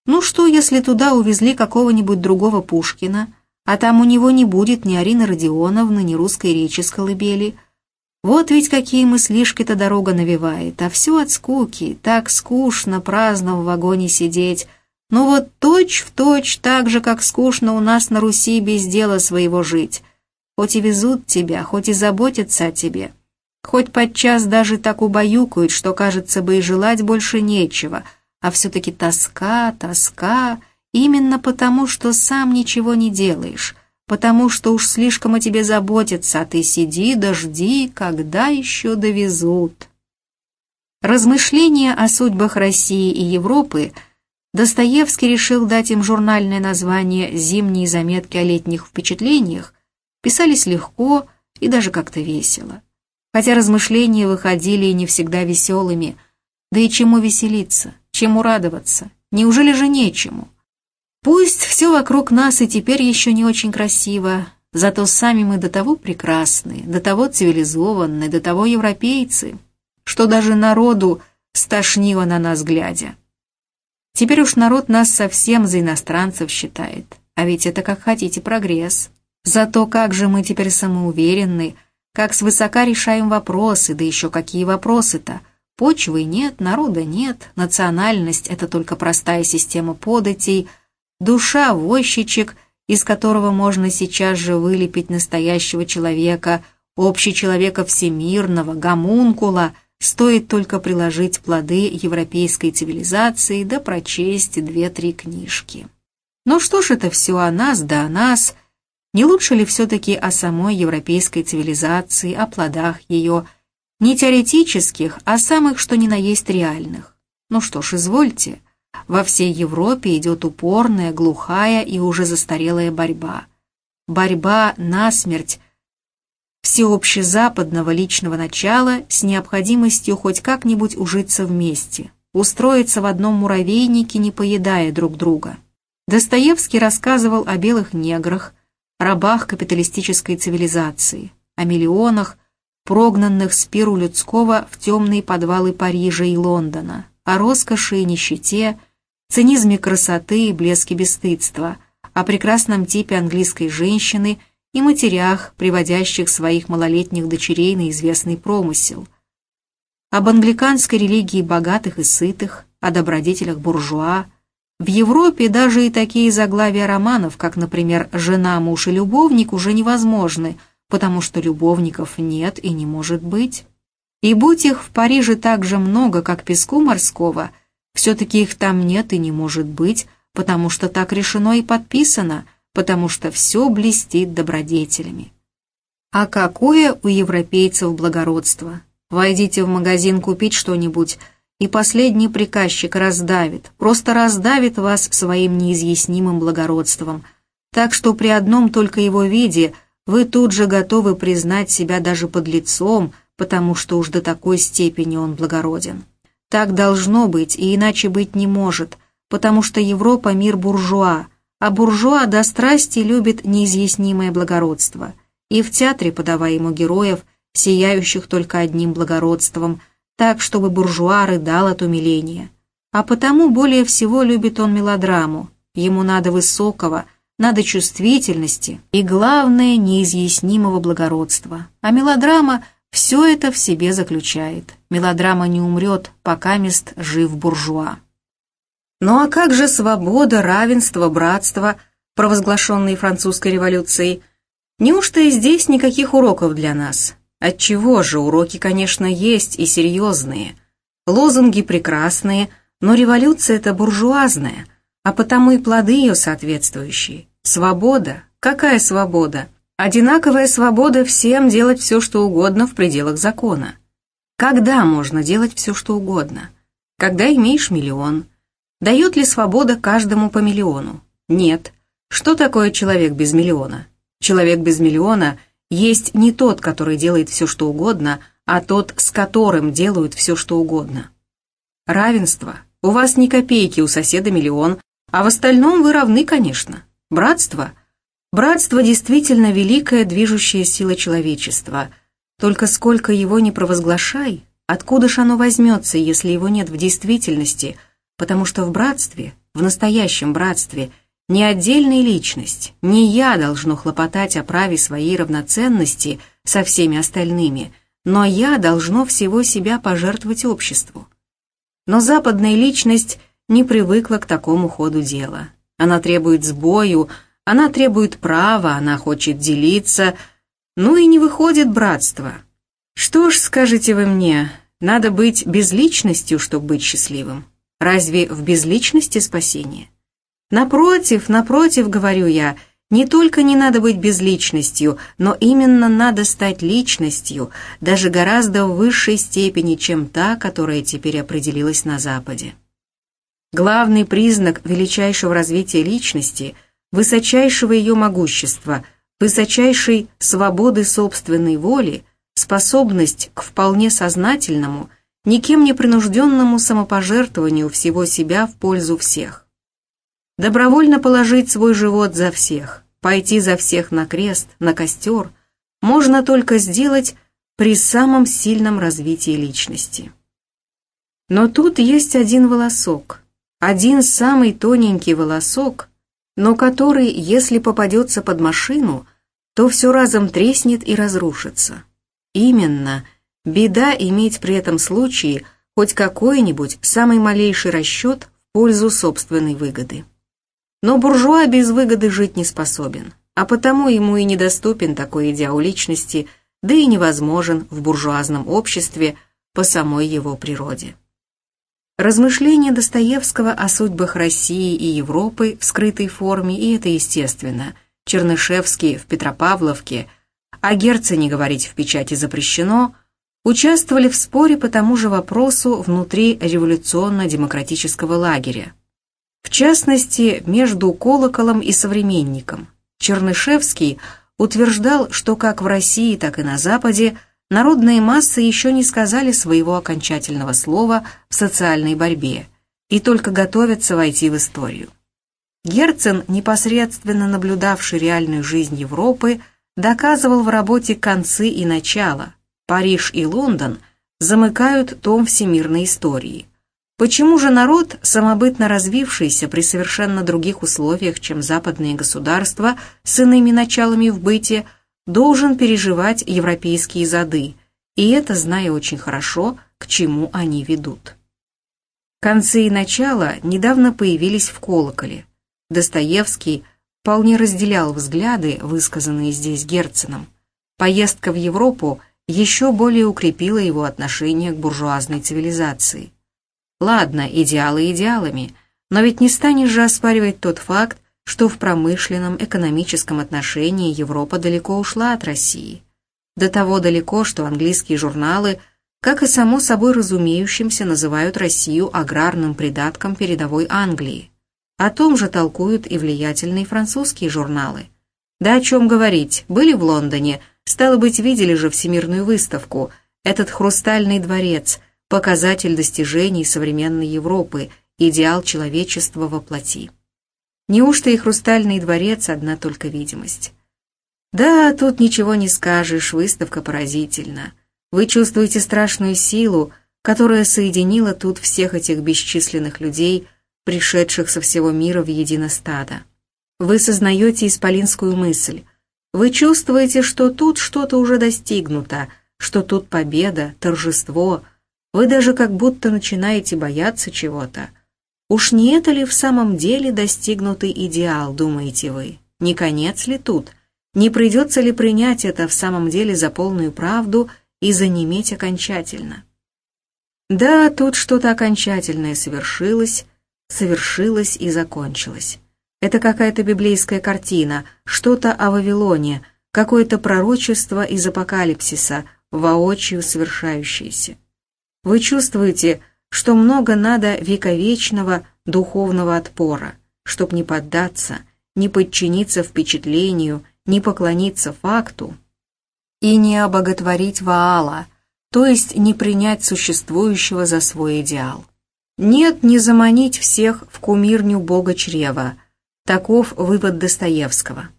Ну что, если туда увезли какого-нибудь другого Пушкина, а там у него не будет ни Арины Родионовны, ни русской речи с колыбели. Вот ведь какие мыслишки-то дорога навевает, а все от скуки, так скучно праздно в вагоне сидеть. Ну вот точь в точь так же, как скучно у нас на Руси без дела своего жить. Хоть и везут тебя, хоть и заботятся о тебе, хоть подчас даже так убаюкают, что, кажется бы, и желать больше нечего, а все-таки тоска, тоска, именно потому, что сам ничего не делаешь, потому что уж слишком о тебе заботятся, а ты сиди, дожди, когда еще довезут. Размышления о судьбах России и Европы Достоевский решил дать им журнальное название «Зимние заметки о летних впечатлениях», писались легко и даже как-то весело. Хотя размышления выходили и не всегда веселыми. Да и чему веселиться, чему радоваться? Неужели же нечему? Пусть все вокруг нас и теперь еще не очень красиво, зато сами мы до того прекрасны, до того цивилизованны, до того европейцы, что даже народу стошнило на нас глядя. Теперь уж народ нас совсем за иностранцев считает, а ведь это, как хотите, прогресс. Зато как же мы теперь самоуверенны, как свысока решаем вопросы, да еще какие вопросы-то. Почвы нет, народа нет, национальность — это только простая система податей, душа — возчичек, из которого можно сейчас же вылепить настоящего человека, общечеловека всемирного, гомункула, стоит только приложить плоды европейской цивилизации да прочесть две-три книжки. Ну что ж это все о нас да о нас — не лучше ли все-таки о самой европейской цивилизации, о плодах ее, не теоретических, а самых что ни на есть реальных? Ну что ж, извольте. Во всей Европе идет упорная, глухая и уже застарелая борьба. Борьба насмерть всеобщезападного личного начала с необходимостью хоть как-нибудь ужиться вместе, устроиться в одном муравейнике, не поедая друг друга. Достоевский рассказывал о белых неграх, рабах капиталистической цивилизации, о миллионах, прогнанных с пиру людского в темные подвалы Парижа и Лондона, о роскоши и нищете, цинизме красоты и блеске бесстыдства, о прекрасном типе английской женщины и матерях, приводящих своих малолетних дочерей на известный промысел, об англиканской религии богатых и сытых, о добродетелях буржуа, в Европе даже и такие заглавия романов, как, например, «Жена, муж и любовник» уже невозможны, потому что любовников нет и не может быть. И будь их в Париже так же много, как песку морского, все-таки их там нет и не может быть, потому что так решено и подписано, потому что все блестит добродетелями. А какое у европейцев благородство? Войдите в магазин купить что-нибудь – и последний приказчик раздавит, просто раздавит вас своим неизъяснимым благородством, так что при одном только его виде вы тут же готовы признать себя даже под лицом, потому что уж до такой степени он благороден. Так должно быть, и иначе быть не может, потому что Европа — мир буржуа, а буржуа до страсти любит неизъяснимое благородство. И в театре, подавая ему героев, сияющих только одним благородством — так, чтобы буржуа рыдал от умиления. А потому более всего любит он мелодраму, ему надо высокого, надо чувствительности и, главное, неизъяснимого благородства. А мелодрама все это в себе заключает. Мелодрама не умрет, пока мест жив буржуа. Ну а как же свобода, равенство, братство, провозглашенные французской революцией? Неужто и здесь никаких уроков для нас? Отчего же, уроки, конечно, есть и серьезные. Лозунги прекрасные, но революция это буржуазная, а потому и плоды ее соответствующие. Свобода? Какая свобода? Одинаковая свобода всем делать все, что угодно в пределах закона. Когда можно делать все, что угодно? Когда имеешь миллион – Дает ли свобода каждому по миллиону? Нет. Что такое человек без миллиона? Человек без миллиона есть не тот, который делает все, что угодно, а тот, с которым делают все, что угодно. Равенство. У вас ни копейки, у соседа миллион, а в остальном вы равны, конечно. Братство. Братство действительно великая движущая сила человечества. Только сколько его не провозглашай, откуда ж оно возьмется, если его нет в действительности – потому что в братстве, в настоящем братстве, не отдельная личность, не я должно хлопотать о праве своей равноценности со всеми остальными, но я должно всего себя пожертвовать обществу. Но западная личность не привыкла к такому ходу дела. Она требует сбою, она требует права, она хочет делиться, ну и не выходит братство. Что ж, скажете вы мне, надо быть безличностью, чтобы быть счастливым. Разве в безличности спасение? Напротив, напротив, говорю я, не только не надо быть безличностью, но именно надо стать личностью, даже гораздо в высшей степени, чем та, которая теперь определилась на Западе. Главный признак величайшего развития личности, высочайшего ее могущества, высочайшей свободы собственной воли, способность к вполне сознательному – никем не принужденному самопожертвованию всего себя в пользу всех. Добровольно положить свой живот за всех, пойти за всех на крест, на костер, можно только сделать при самом сильном развитии личности. Но тут есть один волосок, один самый тоненький волосок, но который, если попадется под машину, то все разом треснет и разрушится. Именно – Беда иметь при этом случае хоть какой-нибудь самый малейший расчет в пользу собственной выгоды. Но буржуа без выгоды жить не способен, а потому ему и недоступен такой идеал личности, да и невозможен в буржуазном обществе по самой его природе. Размышления Достоевского о судьбах России и Европы в скрытой форме, и это естественно, Чернышевский в Петропавловке, о Герцене говорить в печати запрещено – участвовали в споре по тому же вопросу внутри революционно-демократического лагеря. В частности, между колоколом и современником. Чернышевский утверждал, что как в России, так и на Западе народные массы еще не сказали своего окончательного слова в социальной борьбе и только готовятся войти в историю. Герцен, непосредственно наблюдавший реальную жизнь Европы, доказывал в работе концы и начало, Париж и Лондон замыкают том всемирной истории. Почему же народ, самобытно развившийся при совершенно других условиях, чем западные государства с иными началами в быте, должен переживать европейские зады, и это зная очень хорошо, к чему они ведут. Концы и начала недавно появились в колоколе. Достоевский вполне разделял взгляды, высказанные здесь Герценом. Поездка в Европу еще более укрепило его отношение к буржуазной цивилизации. Ладно, идеалы идеалами, но ведь не станешь же оспаривать тот факт, что в промышленном, экономическом отношении Европа далеко ушла от России. До того далеко, что английские журналы, как и само собой разумеющимся, называют Россию аграрным придатком передовой Англии. О том же толкуют и влиятельные французские журналы. Да о чем говорить, были в Лондоне – Стало быть, видели же Всемирную выставку, этот хрустальный дворец, показатель достижений современной Европы, идеал человечества во плоти. Неужто и хрустальный дворец одна только видимость? Да, тут ничего не скажешь, выставка поразительна. Вы чувствуете страшную силу, которая соединила тут всех этих бесчисленных людей, пришедших со всего мира в едино стадо. Вы сознаете исполинскую мысль. Вы чувствуете, что тут что-то уже достигнуто, что тут победа, торжество. Вы даже как будто начинаете бояться чего-то. Уж не это ли в самом деле достигнутый идеал, думаете вы? Не конец ли тут? Не придется ли принять это в самом деле за полную правду и занеметь окончательно? Да, тут что-то окончательное совершилось, совершилось и закончилось. Это какая-то библейская картина, что-то о Вавилоне, какое-то пророчество из апокалипсиса, воочию совершающееся. Вы чувствуете, что много надо вековечного духовного отпора, чтоб не поддаться, не подчиниться впечатлению, не поклониться факту и не обоготворить Ваала, то есть не принять существующего за свой идеал. Нет, не заманить всех в кумирню бога чрева. Таков вывод Достоевского.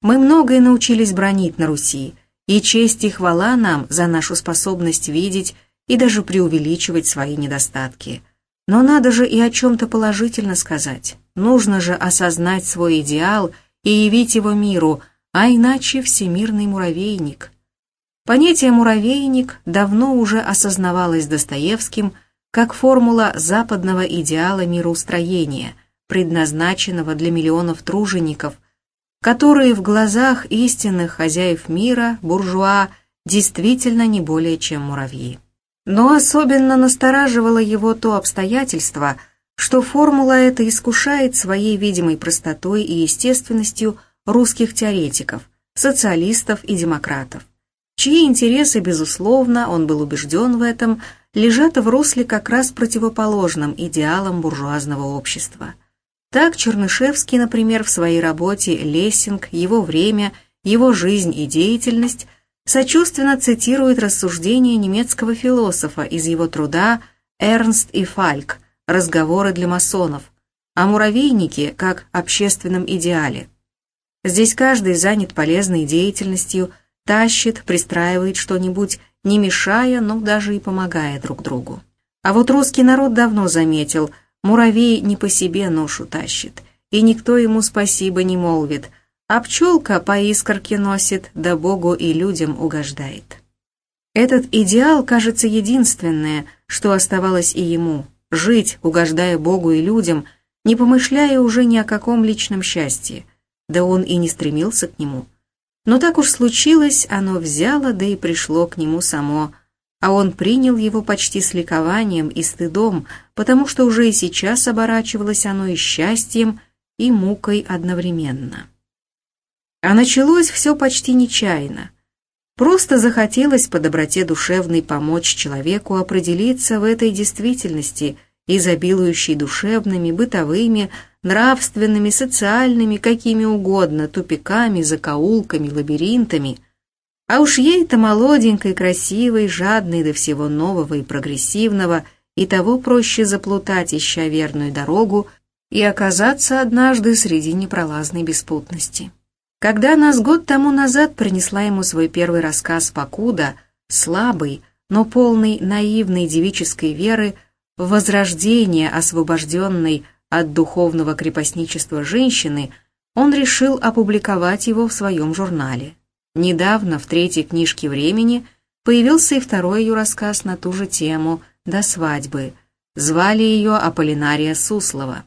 Мы многое научились бронить на Руси, и честь и хвала нам за нашу способность видеть и даже преувеличивать свои недостатки. Но надо же и о чем-то положительно сказать. Нужно же осознать свой идеал и явить его миру, а иначе всемирный муравейник. Понятие «муравейник» давно уже осознавалось Достоевским – как формула западного идеала мироустроения, предназначенного для миллионов тружеников, которые в глазах истинных хозяев мира, буржуа, действительно не более чем муравьи. Но особенно настораживало его то обстоятельство, что формула эта искушает своей видимой простотой и естественностью русских теоретиков, социалистов и демократов, чьи интересы, безусловно, он был убежден в этом, лежат в русле как раз противоположным идеалам буржуазного общества. Так Чернышевский, например, в своей работе «Лессинг. Его время, его жизнь и деятельность» сочувственно цитирует рассуждения немецкого философа из его труда «Эрнст и Фальк. Разговоры для масонов» о муравейнике как общественном идеале. Здесь каждый занят полезной деятельностью, тащит, пристраивает что-нибудь не мешая, но даже и помогая друг другу. А вот русский народ давно заметил, муравей не по себе ношу тащит, и никто ему спасибо не молвит, а пчелка по искорке носит, да Богу и людям угождает. Этот идеал, кажется, единственное, что оставалось и ему – жить, угождая Богу и людям, не помышляя уже ни о каком личном счастье, да он и не стремился к нему – но так уж случилось, оно взяло, да и пришло к нему само, а он принял его почти с ликованием и стыдом, потому что уже и сейчас оборачивалось оно и счастьем, и мукой одновременно. А началось все почти нечаянно. Просто захотелось по доброте душевной помочь человеку определиться в этой действительности, изобилующей душевными, бытовыми, нравственными, социальными, какими угодно, тупиками, закоулками, лабиринтами. А уж ей-то молоденькой, красивой, жадной до всего нового и прогрессивного, и того проще заплутать, ища верную дорогу, и оказаться однажды среди непролазной беспутности. Когда она с год тому назад принесла ему свой первый рассказ «Покуда», слабый, но полный наивной девической веры, в возрождение освобожденной от духовного крепостничества женщины, он решил опубликовать его в своем журнале. Недавно в третьей книжке «Времени» появился и второй ее рассказ на ту же тему «До свадьбы». Звали ее Аполлинария Суслова.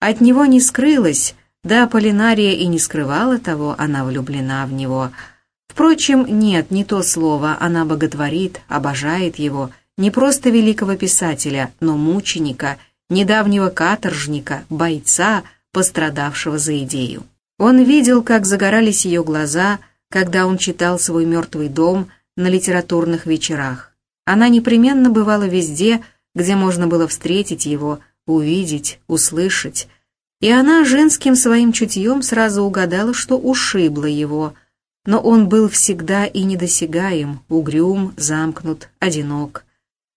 От него не скрылась, да Аполлинария и не скрывала того, она влюблена в него. Впрочем, нет, не то слово, она боготворит, обожает его, не просто великого писателя, но мученика – недавнего каторжника, бойца, пострадавшего за идею. Он видел, как загорались ее глаза, когда он читал свой мертвый дом на литературных вечерах. Она непременно бывала везде, где можно было встретить его, увидеть, услышать. И она женским своим чутьем сразу угадала, что ушибла его. Но он был всегда и недосягаем, угрюм, замкнут, одинок.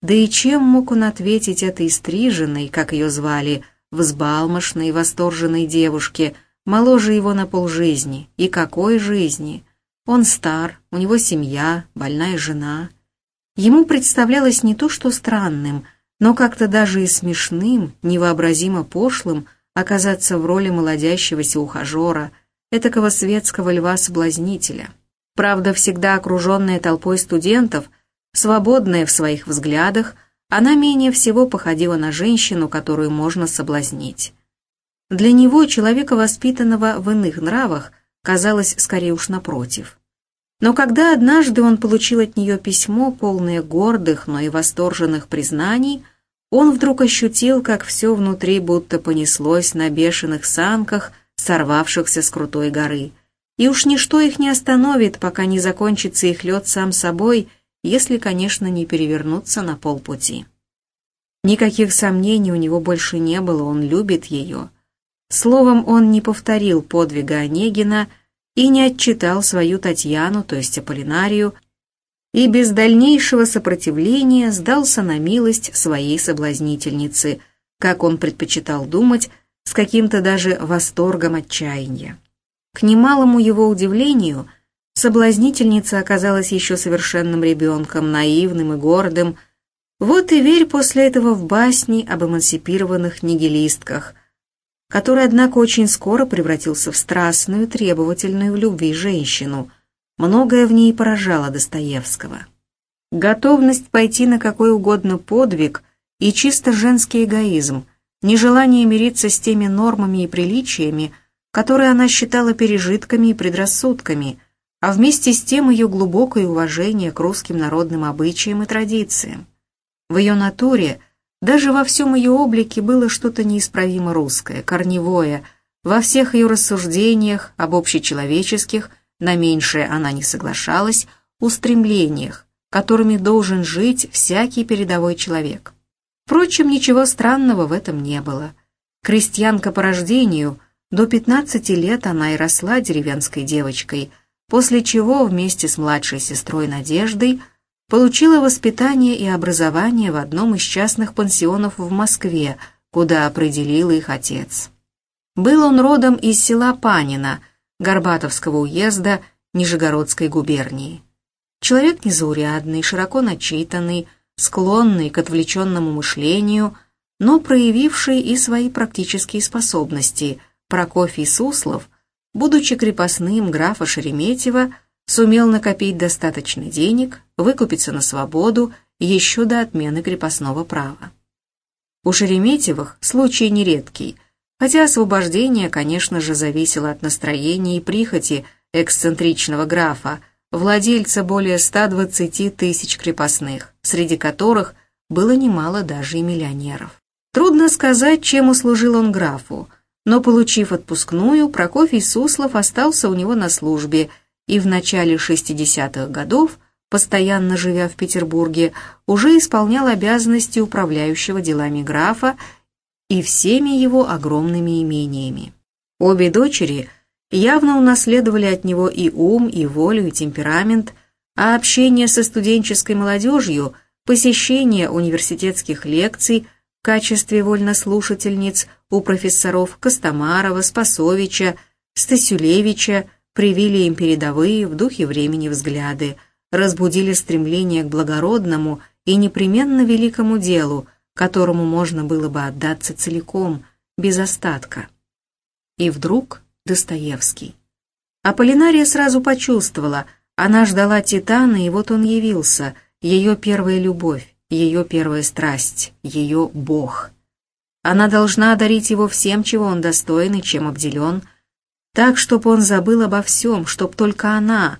Да и чем мог он ответить этой стриженной, как ее звали, взбалмошной, восторженной девушке, моложе его на полжизни? И какой жизни? Он стар, у него семья, больная жена. Ему представлялось не то что странным, но как-то даже и смешным, невообразимо пошлым оказаться в роли молодящегося ухажера, этакого светского льва-соблазнителя. Правда, всегда окруженная толпой студентов, свободная в своих взглядах, она менее всего походила на женщину, которую можно соблазнить. Для него, человека, воспитанного в иных нравах, казалось скорее уж напротив. Но когда однажды он получил от нее письмо, полное гордых, но и восторженных признаний, он вдруг ощутил, как все внутри будто понеслось на бешеных санках, сорвавшихся с крутой горы. И уж ничто их не остановит, пока не закончится их лед сам собой — если, конечно, не перевернуться на полпути. Никаких сомнений у него больше не было, он любит ее. Словом, он не повторил подвига Онегина и не отчитал свою Татьяну, то есть Аполлинарию, и без дальнейшего сопротивления сдался на милость своей соблазнительницы, как он предпочитал думать, с каким-то даже восторгом отчаяния. К немалому его удивлению – Соблазнительница оказалась еще совершенным ребенком, наивным и гордым. Вот и верь после этого в басни об эмансипированных нигилистках, который, однако, очень скоро превратился в страстную, требовательную в любви женщину. Многое в ней поражало Достоевского. Готовность пойти на какой угодно подвиг и чисто женский эгоизм, нежелание мириться с теми нормами и приличиями, которые она считала пережитками и предрассудками – а вместе с тем ее глубокое уважение к русским народным обычаям и традициям. В ее натуре, даже во всем ее облике было что-то неисправимо русское, корневое, во всех ее рассуждениях об общечеловеческих, на меньшее она не соглашалась, устремлениях, которыми должен жить всякий передовой человек. Впрочем, ничего странного в этом не было. Крестьянка по рождению, до 15 лет она и росла деревенской девочкой – после чего вместе с младшей сестрой Надеждой получила воспитание и образование в одном из частных пансионов в Москве, куда определил их отец. Был он родом из села Панина, Горбатовского уезда Нижегородской губернии. Человек незаурядный, широко начитанный, склонный к отвлеченному мышлению, но проявивший и свои практические способности, Прокофий Суслов – будучи крепостным графа Шереметьева, сумел накопить достаточно денег, выкупиться на свободу еще до отмены крепостного права. У Шереметьевых случай нередкий, хотя освобождение, конечно же, зависело от настроения и прихоти эксцентричного графа, владельца более 120 тысяч крепостных, среди которых было немало даже и миллионеров. Трудно сказать, чем услужил он графу – но, получив отпускную, Прокофий Суслов остался у него на службе и в начале 60-х годов, постоянно живя в Петербурге, уже исполнял обязанности управляющего делами графа и всеми его огромными имениями. Обе дочери явно унаследовали от него и ум, и волю, и темперамент, а общение со студенческой молодежью, посещение университетских лекций – в качестве вольнослушательниц у профессоров Костомарова, Спасовича, Стасюлевича привили им передовые в духе времени взгляды, разбудили стремление к благородному и непременно великому делу, которому можно было бы отдаться целиком, без остатка. И вдруг Достоевский. Аполлинария сразу почувствовала, она ждала Титана, и вот он явился, ее первая любовь ее первая страсть, ее Бог. Она должна одарить его всем, чего он достоин и чем обделен, так, чтоб он забыл обо всем, чтоб только она,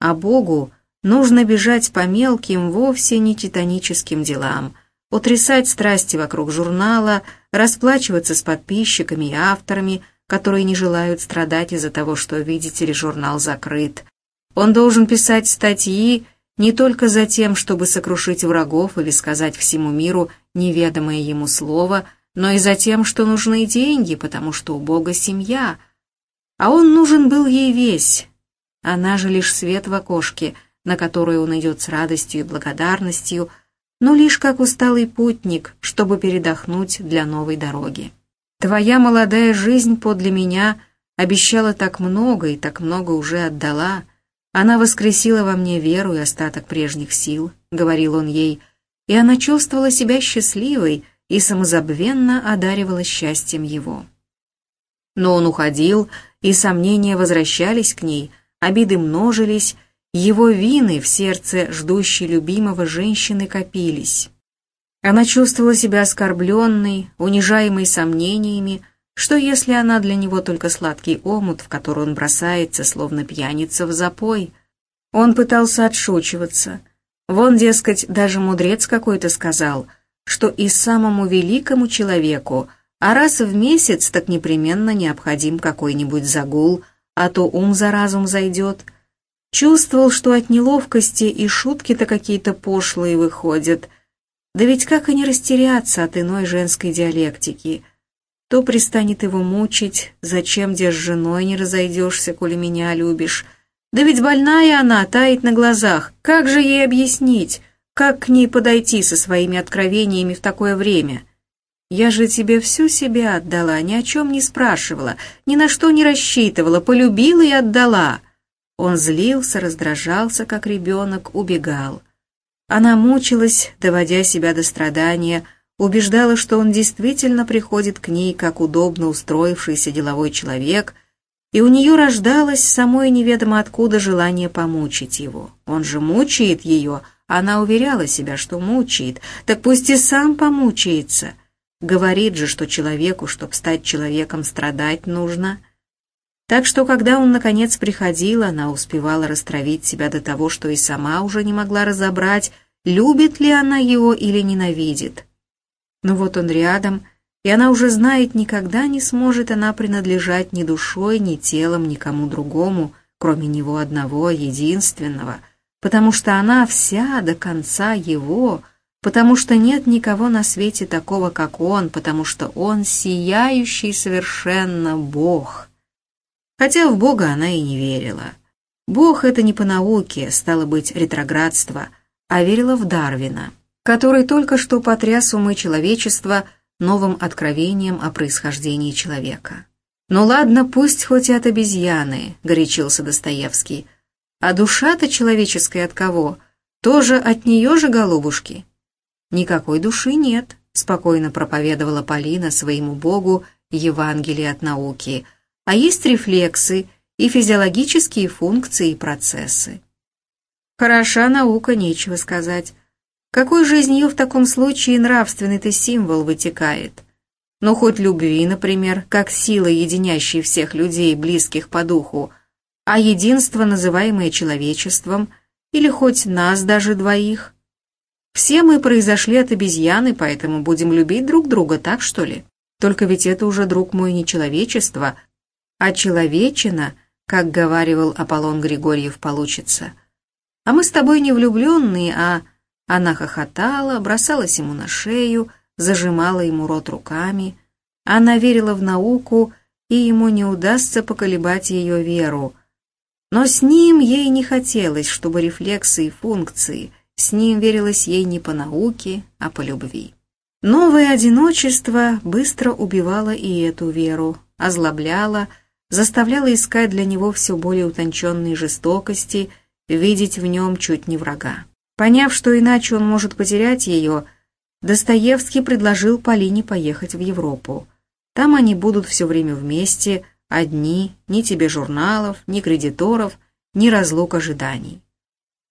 а Богу нужно бежать по мелким, вовсе не титаническим делам, утрясать страсти вокруг журнала, расплачиваться с подписчиками и авторами, которые не желают страдать из-за того, что, видите ли, журнал закрыт. Он должен писать статьи, не только за тем, чтобы сокрушить врагов или сказать всему миру неведомое ему слово, но и за тем, что нужны деньги, потому что у Бога семья. А он нужен был ей весь. Она же лишь свет в окошке, на который он идет с радостью и благодарностью, но лишь как усталый путник, чтобы передохнуть для новой дороги. Твоя молодая жизнь подле меня обещала так много и так много уже отдала — она воскресила во мне веру и остаток прежних сил, говорил он ей. и она чувствовала себя счастливой и самозабвенно одаривала счастьем его. Но он уходил, и сомнения возвращались к ней, обиды множились, его вины в сердце ждущей любимого женщины копились. Она чувствовала себя оскорбленной, унижаемой сомнениями, что если она для него только сладкий омут, в который он бросается, словно пьяница в запой? Он пытался отшучиваться. Вон, дескать, даже мудрец какой-то сказал, что и самому великому человеку, а раз в месяц так непременно необходим какой-нибудь загул, а то ум за разум зайдет. Чувствовал, что от неловкости и шутки-то какие-то пошлые выходят – да ведь как и не растеряться от иной женской диалектики? То пристанет его мучить, зачем, где с женой не разойдешься, коли меня любишь? Да ведь больная она, тает на глазах. Как же ей объяснить? Как к ней подойти со своими откровениями в такое время? Я же тебе всю себя отдала, ни о чем не спрашивала, ни на что не рассчитывала, полюбила и отдала. Он злился, раздражался, как ребенок, убегал. Она мучилась, доводя себя до страдания, убеждала, что он действительно приходит к ней как удобно устроившийся деловой человек, и у нее рождалось самое неведомо откуда желание помучить его. Он же мучает ее, она уверяла себя, что мучает, так пусть и сам помучается. Говорит же, что человеку, чтобы стать человеком, страдать нужно – так что, когда он, наконец, приходил, она успевала растравить себя до того, что и сама уже не могла разобрать, любит ли она его или ненавидит. Но вот он рядом, и она уже знает, никогда не сможет она принадлежать ни душой, ни телом никому другому, кроме него одного, единственного, потому что она вся до конца его, потому что нет никого на свете такого, как он, потому что он сияющий совершенно Бог» хотя в Бога она и не верила. Бог — это не по науке, стало быть, ретроградство, а верила в Дарвина, который только что потряс умы человечества новым откровением о происхождении человека. «Ну ладно, пусть хоть и от обезьяны», — горячился Достоевский. «А душа-то человеческая от кого? Тоже от нее же, голубушки?» «Никакой души нет», — спокойно проповедовала Полина своему Богу Евангелие от науки — а есть рефлексы и физиологические функции и процессы. Хороша наука, нечего сказать. Какой же из нее в таком случае нравственный-то символ вытекает? Ну, хоть любви, например, как сила, единящей всех людей, близких по духу, а единство, называемое человечеством, или хоть нас даже двоих. Все мы произошли от обезьяны, поэтому будем любить друг друга, так что ли? Только ведь это уже, друг мой, не человечество, а человечина, как говаривал Аполлон Григорьев, получится. А мы с тобой не влюбленные, а... Она хохотала, бросалась ему на шею, зажимала ему рот руками. Она верила в науку, и ему не удастся поколебать ее веру. Но с ним ей не хотелось, чтобы рефлексы и функции, с ним верилось ей не по науке, а по любви. Новое одиночество быстро убивало и эту веру, озлобляло, заставляла искать для него все более утонченные жестокости, видеть в нем чуть не врага. Поняв, что иначе он может потерять ее, Достоевский предложил Полине поехать в Европу. Там они будут все время вместе, одни, ни тебе журналов, ни кредиторов, ни разлук ожиданий.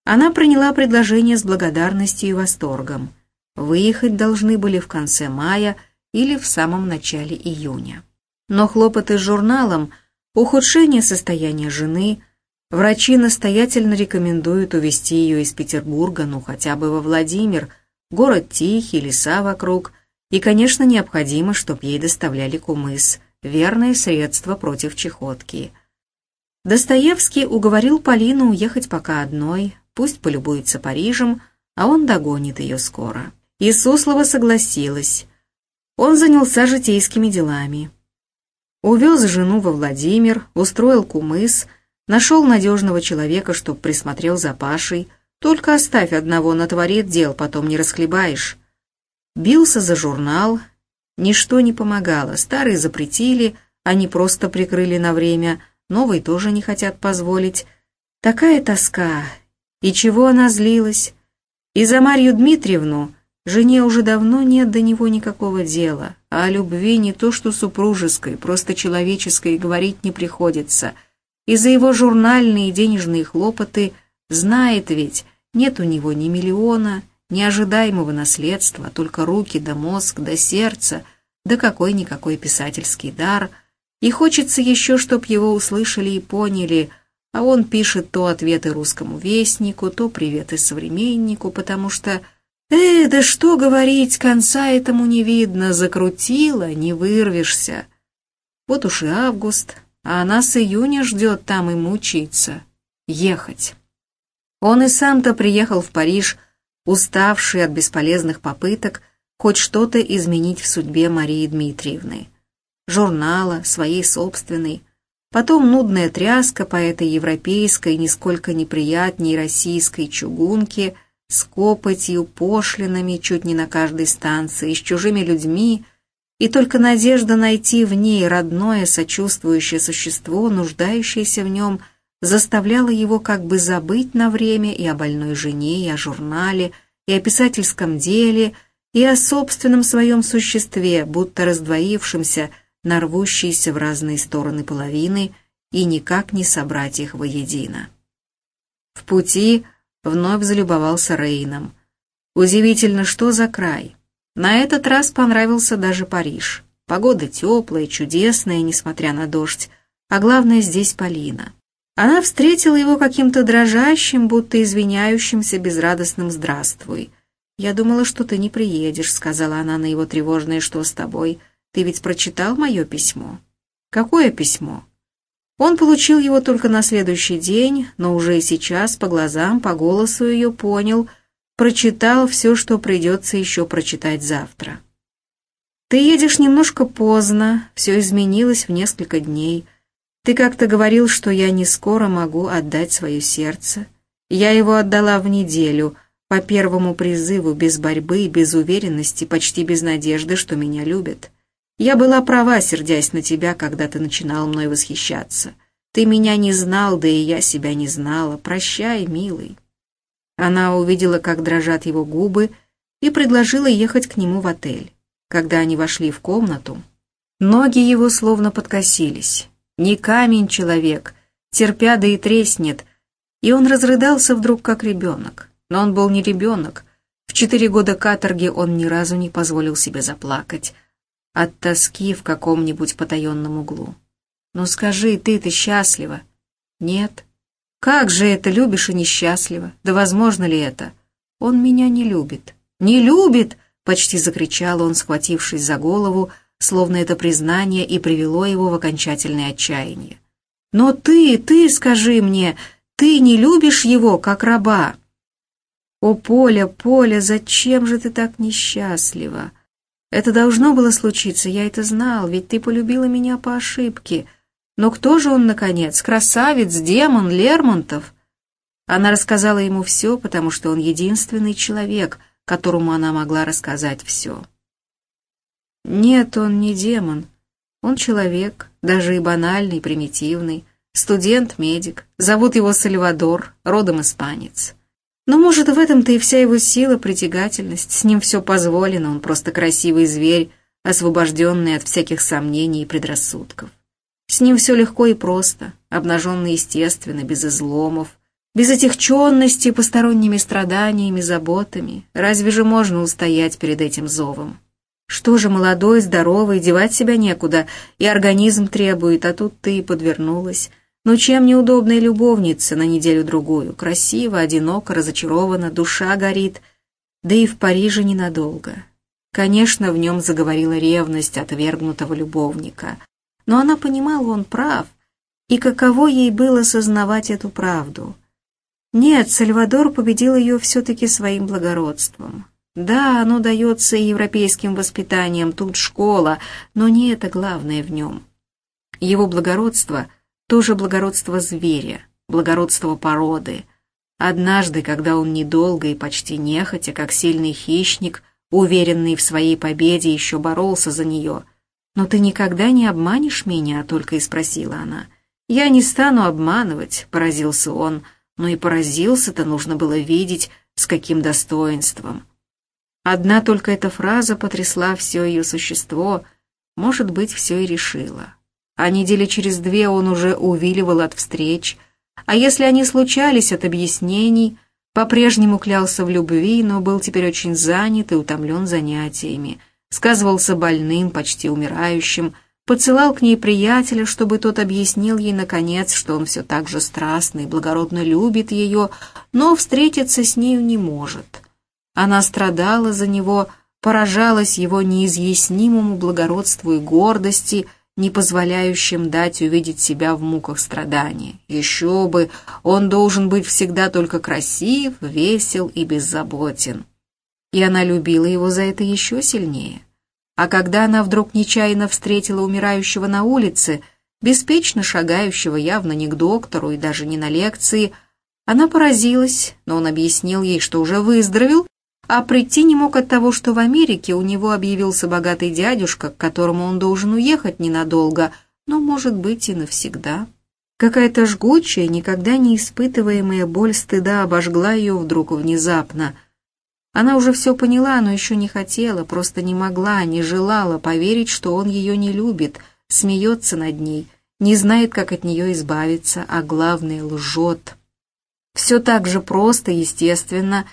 Она приняла предложение с благодарностью и восторгом. Выехать должны были в конце мая или в самом начале июня. Но хлопоты с журналом – Ухудшение состояния жены. Врачи настоятельно рекомендуют увезти ее из Петербурга, ну хотя бы во Владимир, город тихий, леса вокруг, и, конечно, необходимо, чтобы ей доставляли кумыс, верное средство против чехотки. Достоевский уговорил Полину уехать пока одной, пусть полюбуется Парижем, а он догонит ее скоро. И Суслова согласилась. Он занялся житейскими делами. Увез жену во Владимир, устроил кумыс, нашел надежного человека, чтоб присмотрел за Пашей. Только оставь одного, натворит дел, потом не расхлебаешь. Бился за журнал, ничто не помогало, старые запретили, они просто прикрыли на время, новый тоже не хотят позволить. Такая тоска, и чего она злилась? И за Марью Дмитриевну, Жене уже давно нет до него никакого дела, а о любви не то что супружеской, просто человеческой говорить не приходится. И за его журнальные и денежные хлопоты знает ведь, нет у него ни миллиона, ни ожидаемого наследства, только руки да мозг да сердце, да какой-никакой писательский дар. И хочется еще, чтоб его услышали и поняли, а он пишет то ответы русскому вестнику, то приветы современнику, потому что Э, да что говорить, конца этому не видно, закрутила, не вырвешься. Вот уж и август, а она с июня ждет там и мучается. Ехать. Он и сам-то приехал в Париж, уставший от бесполезных попыток хоть что-то изменить в судьбе Марии Дмитриевны. Журнала, своей собственной, потом нудная тряска по этой европейской, нисколько неприятней российской чугунке — с копотью, пошлинами чуть не на каждой станции, с чужими людьми, и только надежда найти в ней родное сочувствующее существо, нуждающееся в нем, заставляла его как бы забыть на время и о больной жене, и о журнале, и о писательском деле, и о собственном своем существе, будто раздвоившемся, нарвущейся в разные стороны половины, и никак не собрать их воедино. В пути вновь залюбовался Рейном. Удивительно, что за край. На этот раз понравился даже Париж. Погода теплая, чудесная, несмотря на дождь. А главное, здесь Полина. Она встретила его каким-то дрожащим, будто извиняющимся безрадостным «здравствуй». «Я думала, что ты не приедешь», — сказала она на его тревожное «что с тобой? Ты ведь прочитал мое письмо?» «Какое письмо?» Он получил его только на следующий день, но уже и сейчас по глазам, по голосу ее понял, прочитал все, что придется еще прочитать завтра. «Ты едешь немножко поздно, все изменилось в несколько дней. Ты как-то говорил, что я не скоро могу отдать свое сердце. Я его отдала в неделю, по первому призыву, без борьбы, без уверенности, почти без надежды, что меня любят». Я была права, сердясь на тебя, когда ты начинал мной восхищаться. Ты меня не знал, да и я себя не знала. Прощай, милый». Она увидела, как дрожат его губы, и предложила ехать к нему в отель. Когда они вошли в комнату, ноги его словно подкосились. Не камень человек, терпя да и треснет, и он разрыдался вдруг как ребенок. Но он был не ребенок. В четыре года каторги он ни разу не позволил себе заплакать, от тоски в каком-нибудь потаенном углу. «Ну скажи, ты-то счастлива?» «Нет». «Как же это, любишь и несчастлива? Да возможно ли это?» «Он меня не любит». «Не любит!» — почти закричал он, схватившись за голову, словно это признание и привело его в окончательное отчаяние. «Но ты, ты, скажи мне, ты не любишь его, как раба?» «О, Поля, Поля, зачем же ты так несчастлива?» Это должно было случиться, я это знал, ведь ты полюбила меня по ошибке. Но кто же он, наконец? Красавец, демон, Лермонтов?» Она рассказала ему все, потому что он единственный человек, которому она могла рассказать все. Нет, он не демон. Он человек, даже и банальный, примитивный, студент-медик. Зовут его Сальвадор, родом испанец. Но, может, в этом-то и вся его сила, притягательность. С ним все позволено, он просто красивый зверь, освобожденный от всяких сомнений и предрассудков. С ним все легко и просто, обнаженно естественно, без изломов, без отягченности посторонними страданиями, заботами. Разве же можно устоять перед этим зовом? Что же молодой, здоровый, девать себя некуда, и организм требует, а тут ты и подвернулась. Но чем неудобная любовница на неделю-другую? Красиво, одиноко, разочарована, душа горит. Да и в Париже ненадолго. Конечно, в нем заговорила ревность отвергнутого любовника. Но она понимала, он прав. И каково ей было сознавать эту правду? Нет, Сальвадор победил ее все-таки своим благородством. Да, оно дается и европейским воспитанием, тут школа, но не это главное в нем. Его благородство — тоже благородство зверя, благородство породы. Однажды, когда он недолго и почти нехотя, как сильный хищник, уверенный в своей победе, еще боролся за нее. «Но ты никогда не обманешь меня?» — только и спросила она. «Я не стану обманывать», — поразился он, но и поразился-то нужно было видеть, с каким достоинством. Одна только эта фраза потрясла все ее существо, может быть, все и решила. А недели через две он уже увиливал от встреч, а если они случались от объяснений, по-прежнему клялся в любви, но был теперь очень занят и утомлен занятиями, сказывался больным, почти умирающим, поцелал к ней приятеля, чтобы тот объяснил ей, наконец, что он все так же страстно и благородно любит ее, но встретиться с нею не может. Она страдала за него, поражалась его неизъяснимому благородству и гордости — не позволяющим дать увидеть себя в муках страдания. Еще бы, он должен быть всегда только красив, весел и беззаботен. И она любила его за это еще сильнее. А когда она вдруг нечаянно встретила умирающего на улице, беспечно шагающего явно не к доктору и даже не на лекции, она поразилась, но он объяснил ей, что уже выздоровел а прийти не мог от того, что в Америке у него объявился богатый дядюшка, к которому он должен уехать ненадолго, но, может быть, и навсегда. Какая-то жгучая, никогда не испытываемая боль стыда обожгла ее вдруг внезапно. Она уже все поняла, но еще не хотела, просто не могла, не желала поверить, что он ее не любит, смеется над ней, не знает, как от нее избавиться, а главное, лжет. Все так же просто, естественно,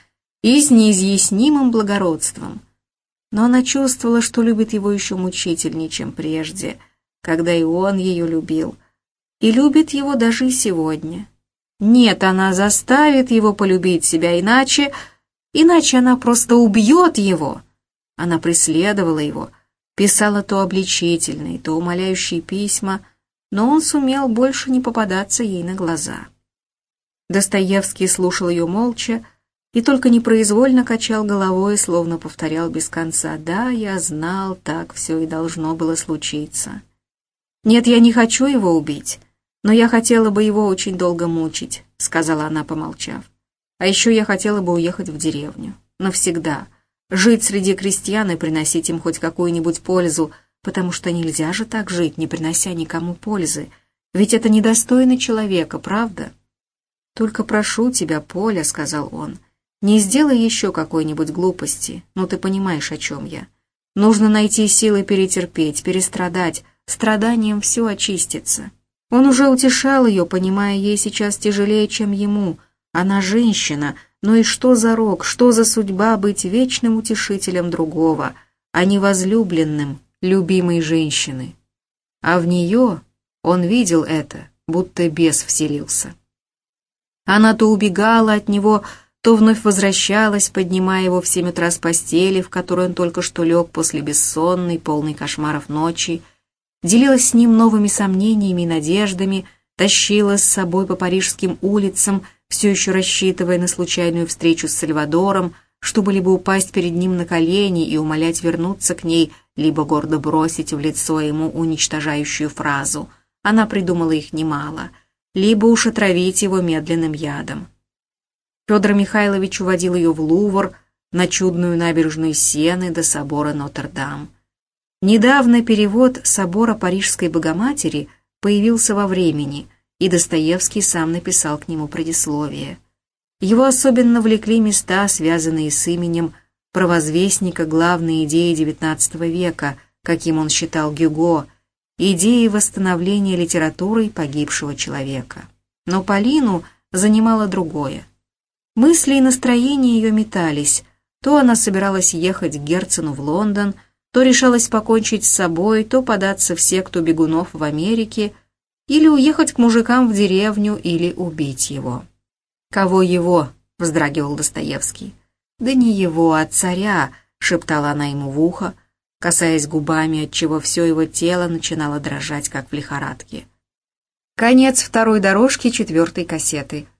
и с неизъяснимым благородством. Но она чувствовала, что любит его еще мучительнее, чем прежде, когда и он ее любил, и любит его даже и сегодня. Нет, она заставит его полюбить себя, иначе... Иначе она просто убьет его. Она преследовала его, писала то обличительные, то умоляющие письма, но он сумел больше не попадаться ей на глаза. Достоевский слушал ее молча, и только непроизвольно качал головой, словно повторял без конца «Да, я знал, так все и должно было случиться». «Нет, я не хочу его убить, но я хотела бы его очень долго мучить», — сказала она, помолчав. «А еще я хотела бы уехать в деревню. Навсегда. Жить среди крестьян и приносить им хоть какую-нибудь пользу, потому что нельзя же так жить, не принося никому пользы. Ведь это недостойно человека, правда?» «Только прошу тебя, Поля», — сказал он, — не сделай еще какой-нибудь глупости, ну ты понимаешь, о чем я. Нужно найти силы перетерпеть, перестрадать, страданием все очистится. Он уже утешал ее, понимая, ей сейчас тяжелее, чем ему. Она женщина, но и что за рок, что за судьба быть вечным утешителем другого, а не возлюбленным, любимой женщины. А в нее он видел это, будто бес вселился. Она то убегала от него, то вновь возвращалась, поднимая его в семь утра с постели, в которую он только что лег после бессонной, полной кошмаров ночи, делилась с ним новыми сомнениями и надеждами, тащила с собой по парижским улицам, все еще рассчитывая на случайную встречу с Сальвадором, чтобы либо упасть перед ним на колени и умолять вернуться к ней, либо гордо бросить в лицо ему уничтожающую фразу. Она придумала их немало. Либо уж отравить его медленным ядом. Федор Михайлович уводил ее в Лувр, на чудную набережную Сены до собора Нотр-Дам. Недавно перевод собора Парижской Богоматери появился во времени, и Достоевский сам написал к нему предисловие. Его особенно влекли места, связанные с именем провозвестника главной идеи XIX века, каким он считал Гюго, идеи восстановления литературой погибшего человека. Но Полину занимало другое. Мысли и настроения ее метались. То она собиралась ехать к Герцену в Лондон, то решалась покончить с собой, то податься в секту бегунов в Америке, или уехать к мужикам в деревню, или убить его. «Кого его?» — вздрагивал Достоевский. «Да не его, а царя», — шептала она ему в ухо, касаясь губами, отчего все его тело начинало дрожать, как в лихорадке. Конец второй дорожки четвертой кассеты.